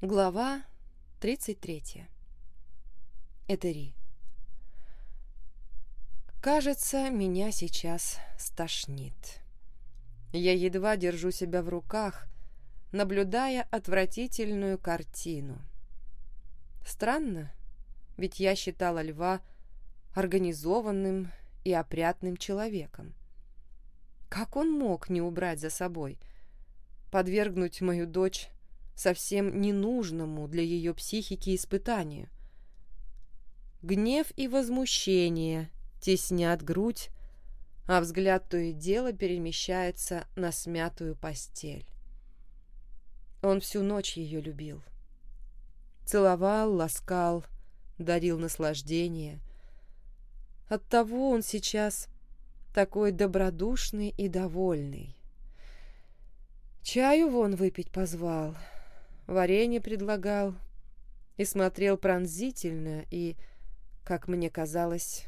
Глава 33. Этери. Кажется, меня сейчас стошнит. Я едва держу себя в руках, наблюдая отвратительную картину. Странно, ведь я считала льва организованным и опрятным человеком. Как он мог не убрать за собой, подвергнуть мою дочь совсем ненужному для ее психики испытанию. Гнев и возмущение теснят грудь, а взгляд то и дело перемещается на смятую постель. Он всю ночь ее любил. Целовал, ласкал, дарил наслаждение. Оттого он сейчас такой добродушный и довольный. Чаю вон выпить позвал — варенье предлагал и смотрел пронзительно и, как мне казалось,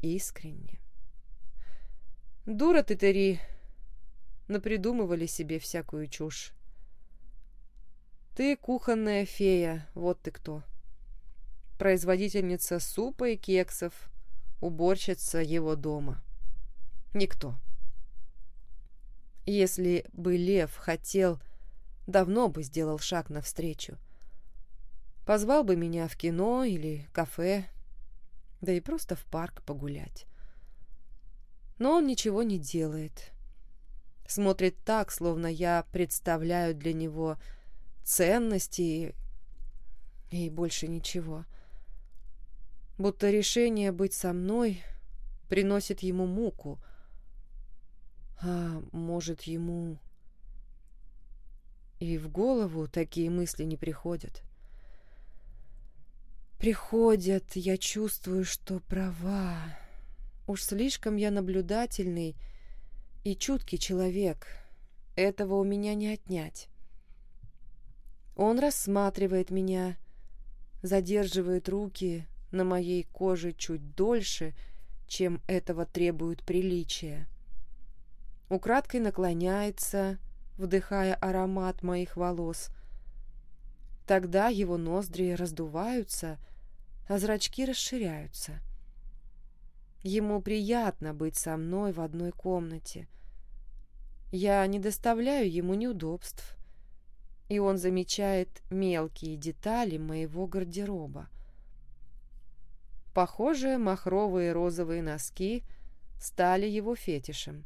искренне. «Дура ты, Тери!» Напридумывали себе всякую чушь. «Ты кухонная фея, вот ты кто!» Производительница супа и кексов, уборщица его дома. Никто. Если бы Лев хотел давно бы сделал шаг навстречу. Позвал бы меня в кино или кафе, да и просто в парк погулять. Но он ничего не делает. Смотрит так, словно я представляю для него ценности и больше ничего. Будто решение быть со мной приносит ему муку. А может, ему и в голову такие мысли не приходят. Приходят, я чувствую, что права. Уж слишком я наблюдательный и чуткий человек. Этого у меня не отнять. Он рассматривает меня, задерживает руки на моей коже чуть дольше, чем этого требует приличия. Украдкой наклоняется, вдыхая аромат моих волос. Тогда его ноздри раздуваются, а зрачки расширяются. Ему приятно быть со мной в одной комнате. Я не доставляю ему неудобств, и он замечает мелкие детали моего гардероба. Похоже, махровые розовые носки стали его фетишем.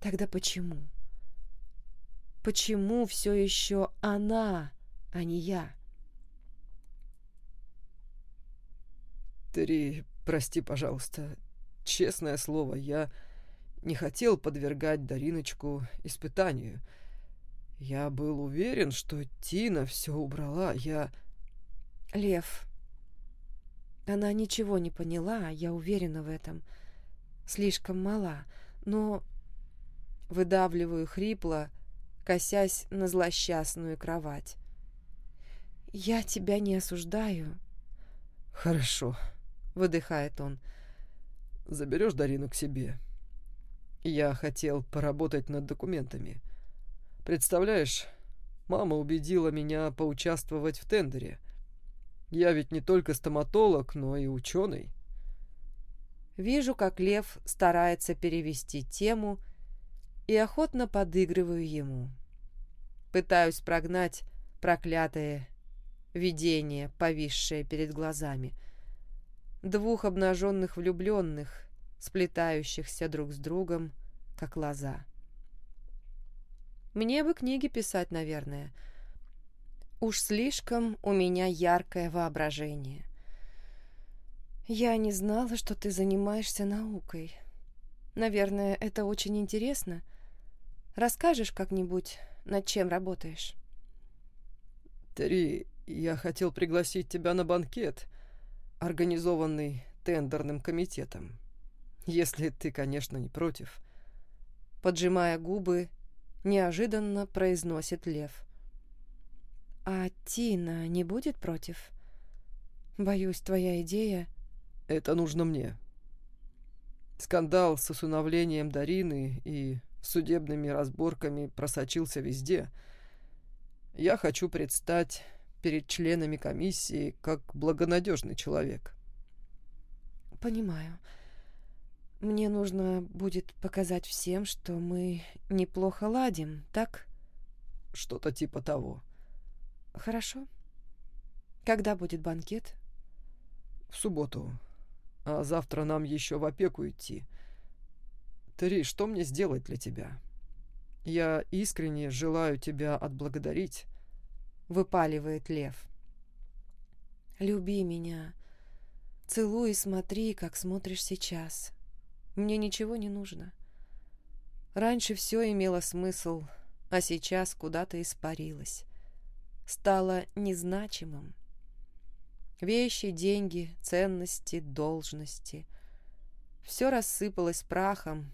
Тогда почему? Почему все еще она, а не я? Три, прости, пожалуйста. Честное слово, я не хотел подвергать Дариночку испытанию. Я был уверен, что Тина все убрала. Я... Лев. Она ничего не поняла, я уверена в этом. Слишком мала, но... Выдавливаю хрипло, косясь на злосчастную кровать. «Я тебя не осуждаю». «Хорошо», — выдыхает он. «Заберешь Дарину к себе?» «Я хотел поработать над документами. Представляешь, мама убедила меня поучаствовать в тендере. Я ведь не только стоматолог, но и ученый». Вижу, как Лев старается перевести тему и охотно подыгрываю ему. Пытаюсь прогнать проклятое видение, повисшее перед глазами. Двух обнаженных влюбленных, сплетающихся друг с другом, как лоза. Мне бы книги писать, наверное. Уж слишком у меня яркое воображение. Я не знала, что ты занимаешься наукой. Наверное, это очень интересно — Расскажешь как-нибудь, над чем работаешь?» «Три, я хотел пригласить тебя на банкет, организованный тендерным комитетом. Если ты, конечно, не против». Поджимая губы, неожиданно произносит Лев. «А Тина не будет против? Боюсь, твоя идея...» «Это нужно мне. Скандал с усыновлением Дарины и судебными разборками просочился везде. Я хочу предстать перед членами комиссии как благонадежный человек. Понимаю. Мне нужно будет показать всем, что мы неплохо ладим, так? Что-то типа того. Хорошо. Когда будет банкет? В субботу. А завтра нам еще в опеку идти. Три, что мне сделать для тебя? Я искренне желаю тебя отблагодарить. Выпаливает лев. Люби меня. Целуй и смотри, как смотришь сейчас. Мне ничего не нужно. Раньше все имело смысл, а сейчас куда-то испарилось. Стало незначимым. Вещи, деньги, ценности, должности. Все рассыпалось прахом,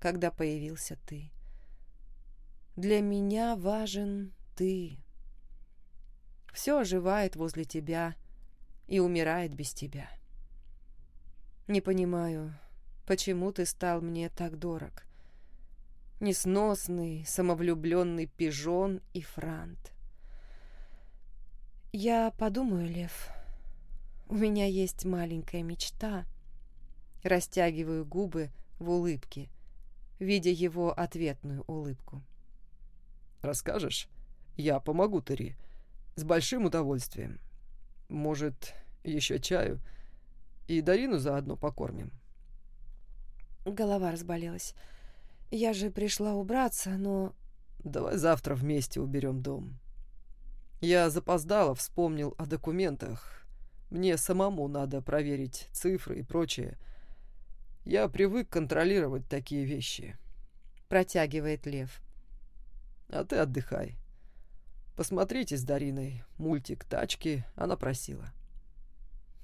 когда появился ты. Для меня важен ты. Все оживает возле тебя и умирает без тебя. Не понимаю, почему ты стал мне так дорог. Несносный, самовлюбленный пижон и франт. Я подумаю, Лев, у меня есть маленькая мечта. Растягиваю губы в улыбке, видя его ответную улыбку. «Расскажешь? Я помогу, Терри. С большим удовольствием. Может, еще чаю?» И Дарину заодно покормим. Голова разболелась. Я же пришла убраться, но... Давай завтра вместе уберем дом. Я запоздала, вспомнил о документах. Мне самому надо проверить цифры и прочее. Я привык контролировать такие вещи. Протягивает Лев. А ты отдыхай. Посмотрите с Дариной мультик «Тачки», она просила.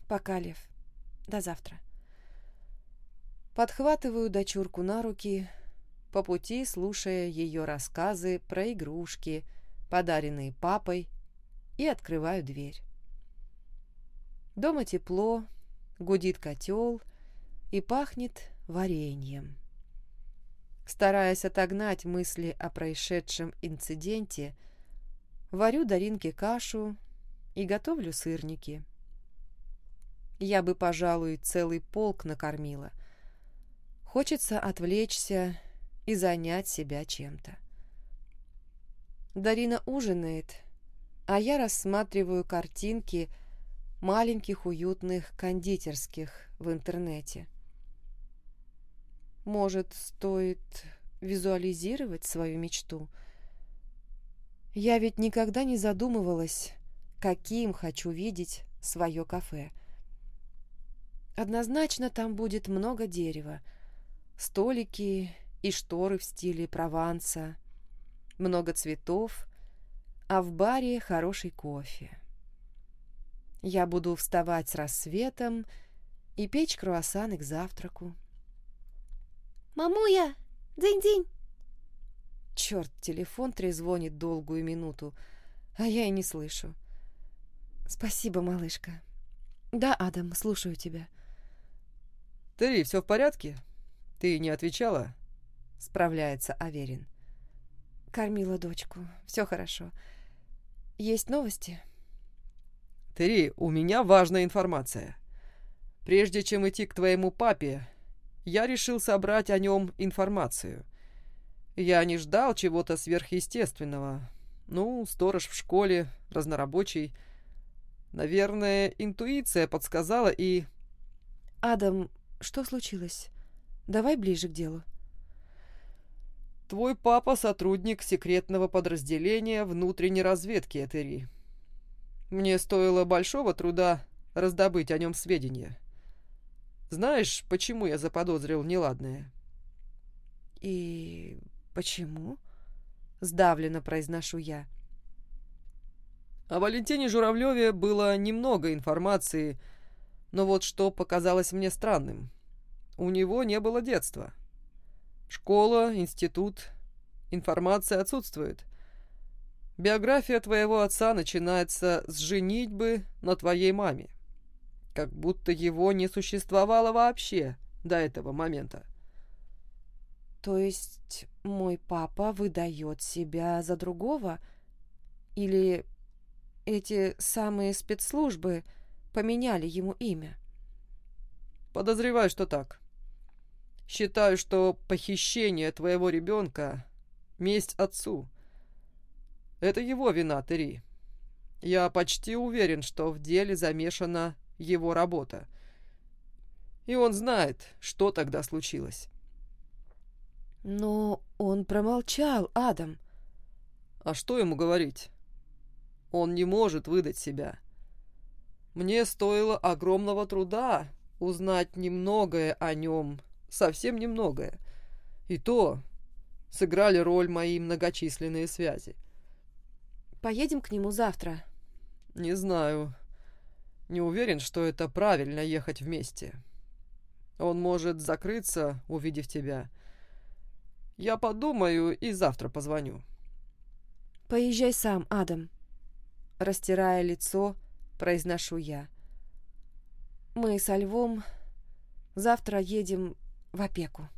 Пока, Лев. До завтра. Подхватываю дочурку на руки, по пути слушая ее рассказы про игрушки, подаренные папой, и открываю дверь. Дома тепло, гудит котел и пахнет вареньем. Стараясь отогнать мысли о происшедшем инциденте, варю Даринке кашу и готовлю сырники. Я бы, пожалуй, целый полк накормила. Хочется отвлечься и занять себя чем-то. Дарина ужинает, а я рассматриваю картинки маленьких уютных кондитерских в интернете. Может, стоит визуализировать свою мечту? Я ведь никогда не задумывалась, каким хочу видеть свое кафе – Однозначно там будет много дерева, столики и шторы в стиле Прованса, много цветов, а в баре хороший кофе. Я буду вставать с рассветом и печь круассаны к завтраку. «Мамуя! Дынь-дынь!» Черт, телефон трезвонит долгую минуту, а я и не слышу. «Спасибо, малышка». «Да, Адам, слушаю тебя». «Терри, все в порядке? Ты не отвечала?» Справляется Аверин. Кормила дочку. Все хорошо. Есть новости? Терри, у меня важная информация. Прежде чем идти к твоему папе, я решил собрать о нем информацию. Я не ждал чего-то сверхъестественного. Ну, сторож в школе, разнорабочий. Наверное, интуиция подсказала и... Адам, что случилось? Давай ближе к делу. Твой папа сотрудник секретного подразделения внутренней разведки Этери. Мне стоило большого труда раздобыть о нем сведения. Знаешь, почему я заподозрил неладное? И почему? Сдавленно произношу я. О Валентине Журавлеве было немного информации, но вот что показалось мне странным. У него не было детства. Школа, институт, информация отсутствует. Биография твоего отца начинается с женитьбы на твоей маме. Как будто его не существовало вообще до этого момента. То есть мой папа выдает себя за другого? Или эти самые спецслужбы поменяли ему имя? Подозреваю, что так. Считаю, что похищение твоего ребенка — месть отцу. Это его вина, Терри. Я почти уверен, что в деле замешана его работа. И он знает, что тогда случилось. Но он промолчал, Адам. А что ему говорить? Он не может выдать себя. Мне стоило огромного труда узнать немногое о нем, совсем немногое. И то сыграли роль мои многочисленные связи. Поедем к нему завтра. Не знаю. Не уверен, что это правильно ехать вместе. Он может закрыться, увидев тебя. Я подумаю и завтра позвоню. Поезжай сам, Адам. Растирая лицо, произношу я. Мы со Львом завтра едем в опеку.